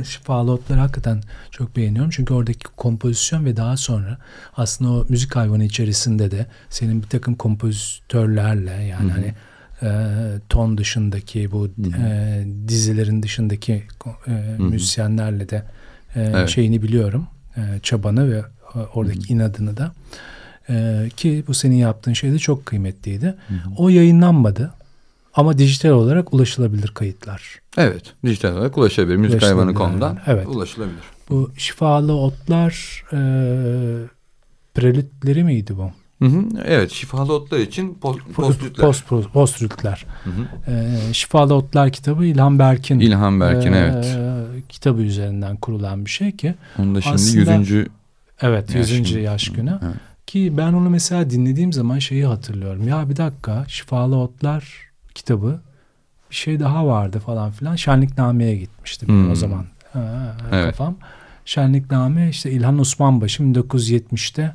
A: Şifalı otları hakikaten çok beğeniyorum. Çünkü oradaki kompozisyon ve daha sonra aslında o müzik hayvanı içerisinde de senin bir takım kompozitörlerle yani
B: Hı hı.
A: hani e, ton dışındaki bu
B: Hı hı.
A: e, dizilerin dışındaki e,
B: hı.
A: müzisyenlerle de e,
B: Evet.
A: şeyini biliyorum. E, çabanı ve e, oradaki inadını da. E, ki bu senin yaptığın şey de çok kıymetliydi.
B: Hı hı.
A: O yayınlanmadı. Ama dijital olarak ulaşılabilir kayıtlar.
B: Evet. Dijital olarak ulaşabilir. Müzik hayvanı.com'dan.
A: Evet.
B: ulaşılabilir.
A: Bu şifalı otlar e, prelütleri miydi bu?
B: Hı hı. Evet. Şifalı otlar için postütler.
A: Post, post.
B: Hı hı.
A: E, şifalı otlar kitabı İlhan Berk'in
B: İlhan Berk'in
A: e,
B: evet.
A: kitabı üzerinden kurulan bir şey ki.
B: Onun da şimdi
A: aslında-
B: 100.
A: Evet
B: Yaş
A: 100.
B: günü.
A: yaş günü.
B: Evet.
A: Ki ben onu mesela dinlediğim zaman şeyi hatırlıyorum. Ya bir dakika Şifalı Otlar kitabı bir şey daha vardı falan filan. Şenlikname'ye gitmişti benim
B: Hmm.
A: o zaman e,
B: Evet.
A: kafam. Şenlikname işte İlhan Osmanbaşı 1970'te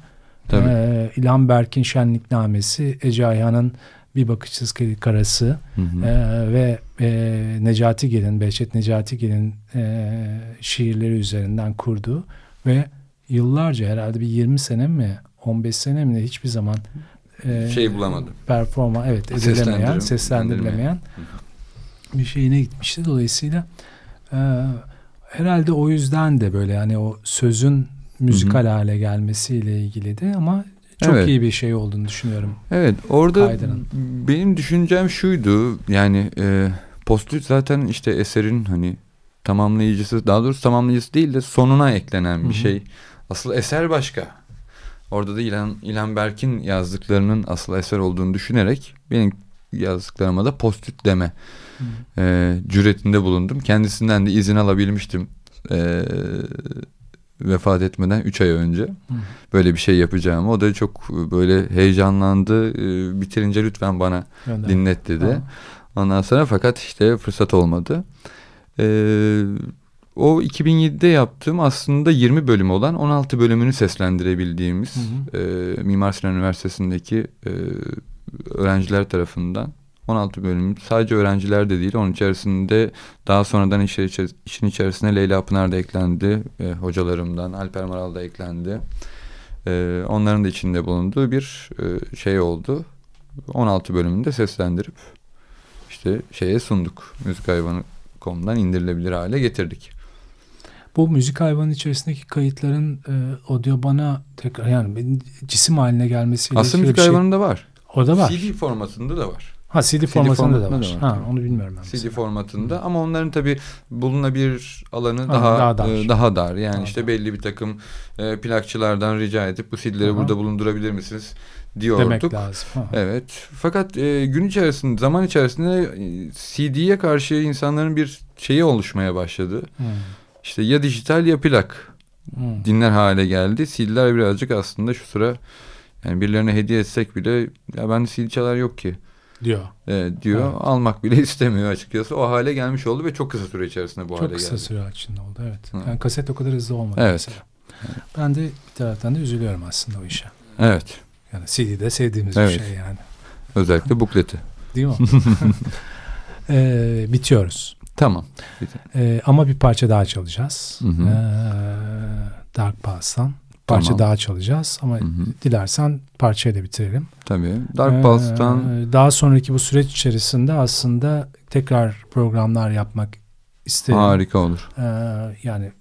B: Tabii.
A: e, İlhan Berk'in Şenliknamesi Ece Ayhan'ın Bir Bakışsız Karası
B: Hı hı.
A: ee, ve e, Necati Gel'in, Behçet Necati Gel'in e, şiirleri üzerinden kurduğu ve yıllarca herhalde bir 20 sene mi 15 sene mi hiçbir zaman e,
B: Şey bulamadım.
A: performa evet edilemeyen, seslendirilemeyen bir şeyine gitmişti. Dolayısıyla e, herhalde o yüzden de böyle yani o sözün müzikal hale gelmesiyle ilgili de ama çok
B: Evet.
A: iyi bir şey olduğunu düşünüyorum.
B: Evet orada
A: Kaydının.
B: benim düşüncem şuydu yani e, postüt zaten işte eserin hani tamamlayıcısı daha doğrusu tamamlayıcısı değil de sonuna eklenen bir
A: hı.
B: şey. Asıl eser başka. Orada da İlhan, İlhan Berk'in yazdıklarının asıl eser olduğunu düşünerek benim yazdıklarıma da postüt deme e, cüretinde bulundum. Kendisinden de izin alabilmiştim e, vefat etmeden 3 ay önce
A: Hı.
B: böyle bir şey yapacağımı. O da çok böyle heyecanlandı. E, bitirince lütfen bana
A: Gönder.
B: dinlet dedi.
A: Tamam.
B: Ondan sonra fakat işte fırsat olmadı. Ee, o 2007'de yaptığım aslında 20 bölüm olan 16 bölümünü seslendirebildiğimiz
A: Hı
B: e, Mimar Sinan Üniversitesi'ndeki e, öğrenciler tarafından 16 bölüm. Sadece öğrenciler de değil onun içerisinde daha sonradan işe, işin içerisine Leyla Pınar da eklendi e, hocalarımdan Alper Maral da eklendi. E, onların da içinde bulunduğu bir e, şey oldu. 16 bölümünü de seslendirip işte şeye sunduk. Müzik hayvanı.com'dan indirilebilir hale getirdik.
A: Bu müzik hayvanı içerisindeki kayıtların e, audio bana tekrar yani cisim haline gelmesiyle
B: Aslında müzik
A: şey.
B: hayvanında var.
A: Orada var.
B: CD formatında da var.
A: ha CD, formatında da var.
B: formatında da var,
A: Ha, onu bilmiyorum ben.
B: CD
A: mesela.
B: formatında ama onların tabii bulunabilir alanı
A: Ha,
B: daha
A: daha dar.
B: e, daha dar. Yani
A: Daha
B: işte
A: dar.
B: belli bir takım e, plakçılardan rica edip bu CD'leri
A: Aha.
B: burada bulundurabilir misiniz diyorduk.
A: Demek lazım. Ha.
B: Evet. Fakat e, gün içerisinde, zaman içerisinde e, CD'ye karşı insanların bir şeyi oluşmaya başladı.
A: Hmm.
B: İşte ya dijital ya plak
A: Hmm.
B: dinler hale geldi. CD'ler birazcık aslında şu sıra yani birilerine hediye etsek bile ya bende CD çalar yok ki
A: diyor.
B: e, diyor.
A: Evet.
B: Almak bile istemiyor açıkçası. O hale gelmiş oldu ve çok kısa süre içerisinde bu hale
A: Çok kısa
B: geldi.
A: süre içinde oldu evet.
B: Hı.
A: Yani kaset o kadar hızlı olmadı
B: Evet.
A: mesela. Ben de bir taraftan da üzülüyorum aslında o işe.
B: Evet.
A: Yani CD'de sevdiğimiz
B: Evet.
A: bir şey yani.
B: Özellikle bukleti.
A: Değil mi? Ee, bitiyoruz.
B: Tamam.
A: Ee, ama bir parça daha çalacağız.
B: Hı hı.
A: Ee, Dark Pulse'dan. Parça
B: Tamam.
A: daha çalacağız ama
B: Hı hı.
A: dilersen parçayı da bitirelim.
B: Tabii. Dark
A: Ee,
B: Pulse'dan
A: daha sonraki bu süreç içerisinde aslında tekrar programlar yapmak isterim.
B: harika olur.
A: Ee, yani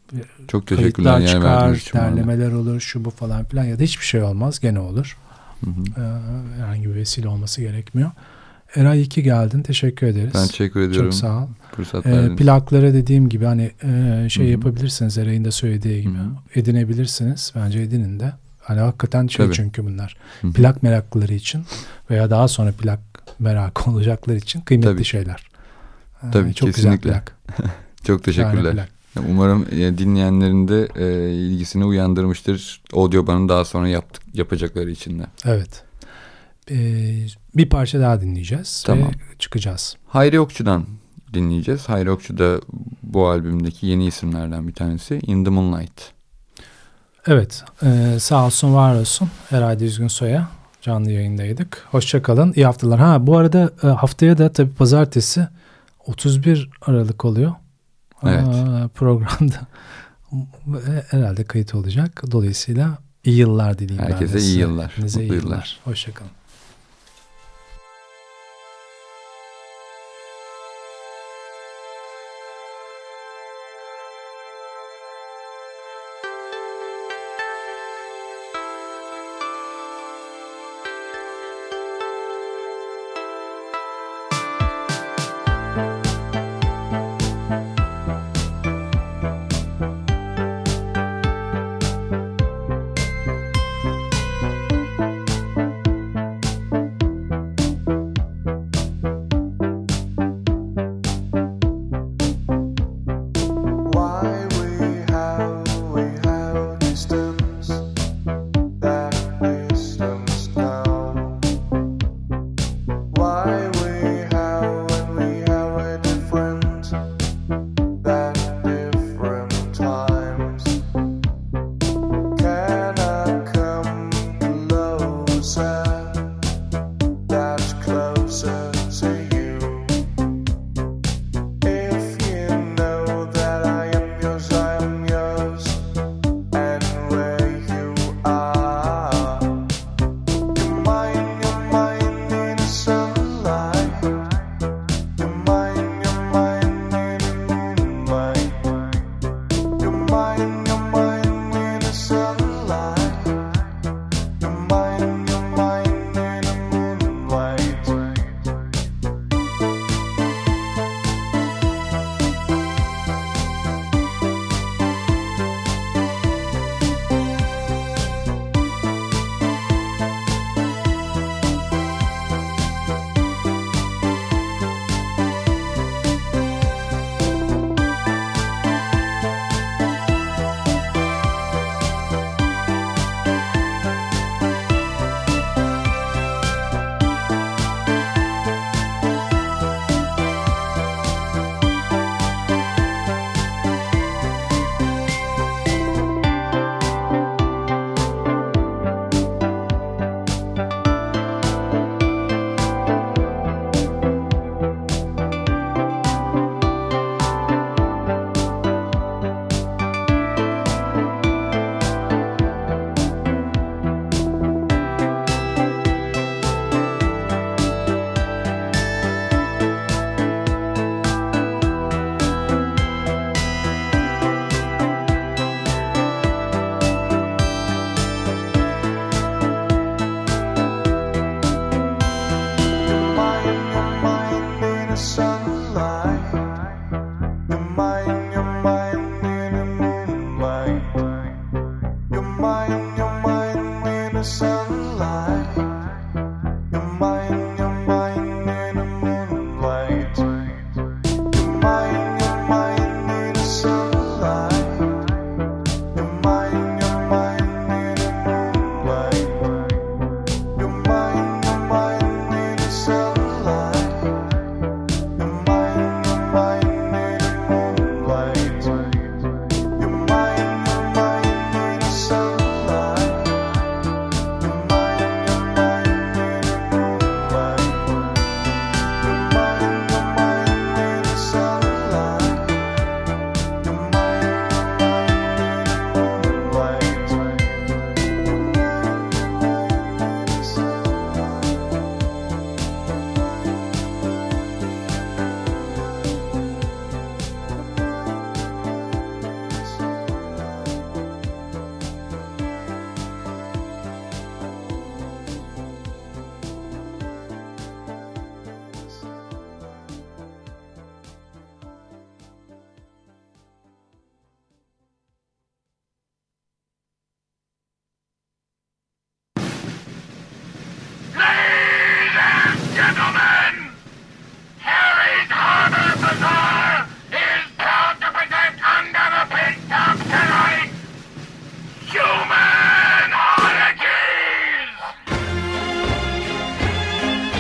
B: Çok teşekkürler
A: kayıtlar çıkar,
B: için. bana.
A: derlemeler olur, şu bu falan filan ya da hiçbir şey olmaz gene olur.
B: Hı hı.
A: Ee, herhangi bir vesile olması gerekmiyor. Eray iyi ki geldin. Teşekkür ederiz.
B: Ben teşekkür ediyorum.
A: Çok sağ ol.
B: Fırsat için.
A: plaklara dediğim gibi hani e, şey
B: Hı hı.
A: yapabilirsiniz. Eray'ın da söylediği gibi.
B: Hı hı.
A: Edinebilirsiniz. Bence edinin de. Hani hakikaten şey
B: Tabii.
A: çünkü bunlar.
B: Hı hı.
A: Plak meraklıları için veya daha sonra plak merakı olacaklar için kıymetli
B: Tabii.
A: şeyler. Ee,
B: Tabii,
A: çok
B: kesinlikle.
A: güzel plak.
B: Çok teşekkürler.
A: Plak.
B: Umarım e, dinleyenlerin de e, ilgisini uyandırmıştır. Audioban'ın daha sonra yaptık, yapacakları için de.
A: Evet. Ee, bir parça daha dinleyeceğiz
B: Tamam.
A: ve çıkacağız.
B: Hayri Okçu'dan dinleyeceğiz. Hayri Okçu da bu albümdeki yeni isimlerden bir tanesi. In the Moonlight.
A: Evet. e, sağ olsun var olsun. Eray Düzgün Soy'a canlı yayındaydık. Hoşçakalın. İyi haftalar. Ha bu arada e, haftaya da tabii pazartesi 31 Aralık oluyor.
B: Evet.
A: Aa, programda E, herhalde kayıt olacak. Dolayısıyla iyi yıllar dileyim
B: Herkese iyi yıllar,
A: Hepinize iyi yıllar.
B: yıllar.
A: Hoşçakalın.